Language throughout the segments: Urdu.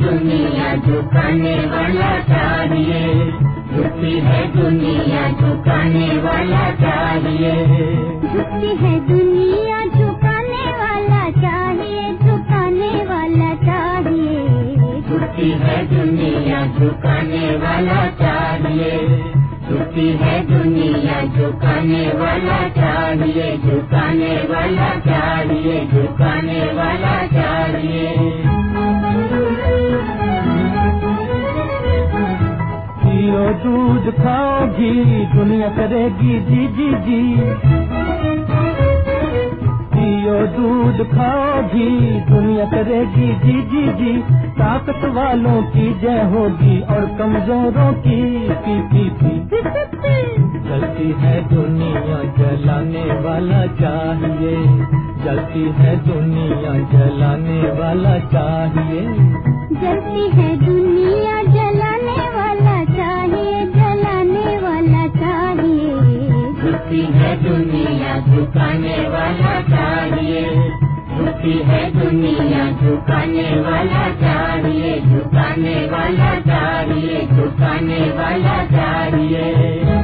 جھکانے والا چاہیے۔ جھکتی ہے دنیا جھکانے والا چاہیے۔ جھکتی ہے دنیا جھکانے والا چاہیے جھکانے والا چاہیے۔ جھکتی ہے دنیا جھکانے والا چاہیے۔ جھکتی ہے دنیا جھکانے والا چاہیے۔ جھکانے والا چاہیے جھکانے والا دودھ کھاؤ گی، دنیا کرے گی جی جی جی۔ پیو دودھ کھاؤ گی، دنیا کرے گی جی جی جی۔ طاقت والوں کی جے ہوگی اور کمزوروں کی۔ پی پی پی۔ جلتی ہے دنیا جلانے والا چاہیے۔ جلتی ہے دنیا جلانے والا چاہیے۔ جلتی ہے دنیا جھکانے والا چاہیے جھکی ہے دنیا جھکانے والا چاہیے جھکانے والا چاہیے جھکانے والا چاہیے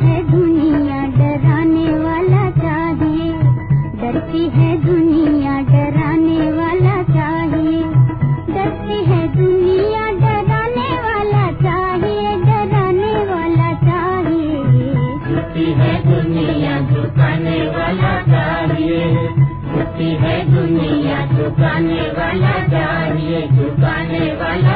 دنیا ڈرانے والا چاہیے ڈرتی ہے دنیا ڈرانے والا ہے دنیا ڈرانے والا چاہیے ڈرانے والا چاہیے والا چاہیے۔ والا چاہیے۔ والا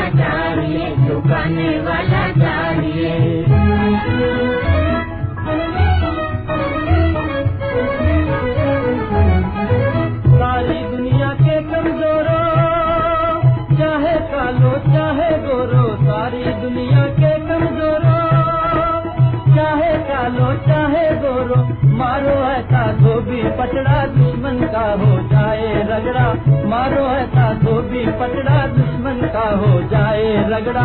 گورو مارو ایسا تو بھی پٹڑا دشمن کا ہو جائے رگڑا مارو ایسا تو بھی پٹڑا دشمن کا ہو جائے رگڑا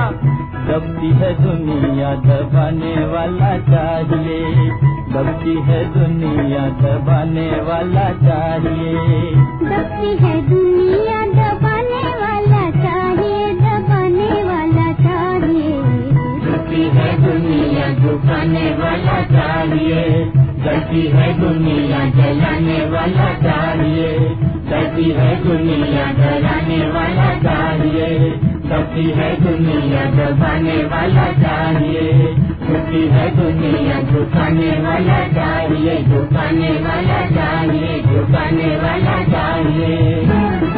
دبتی ہے دنیا دبانے والا چاہیے دبتی ہے دنیا دبانے والا چاہیے دبتی ہے دنیا دبانے والا چاہیے دبانے والا چاہیے جھکتی ہے دنیا جھکانے والا چاہیے جلتی ہے دنیا جلانے والا چاہیے جلتی ہے دنیا جلانے والا چاہیے جلتی ہے دنیا دبانے والا چاہیے جھکتی ہے دنیا جھکانے والا چاہیے جھکانے والا چاہیے جھکانے والا چاہیے